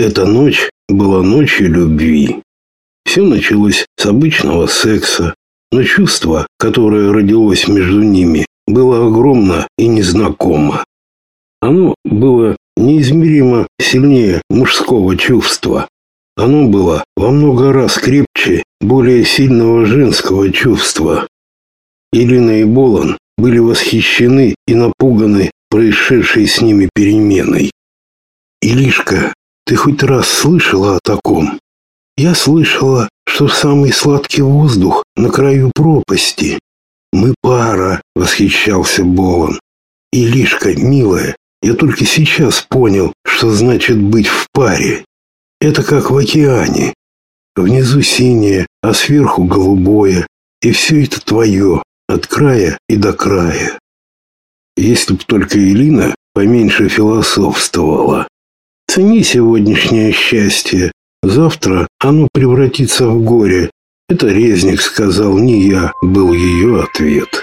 Эта ночь была ночью любви. Все началось с обычного секса, но чувство, которое родилось между ними, было огромно и незнакомо. Оно было неизмеримо сильнее мужского чувства. Оно было во много раз крепче более сильного женского чувства. Ирина и Болон были восхищены и напуганы происшедшей с ними переменой. «Илишка, ты хоть раз слышала о таком?» «Я слышала, что самый сладкий воздух на краю пропасти. Мы пара», — восхищался Болон. «Илишка, милая, я только сейчас понял, что значит быть в паре. Это как в океане. Внизу синее, а сверху голубое, и все это твое, от края и до края. Если б только Элина поменьше философствовала. Цени сегодняшнее счастье, завтра оно превратится в горе. Это Резник сказал, не я, был ее ответ.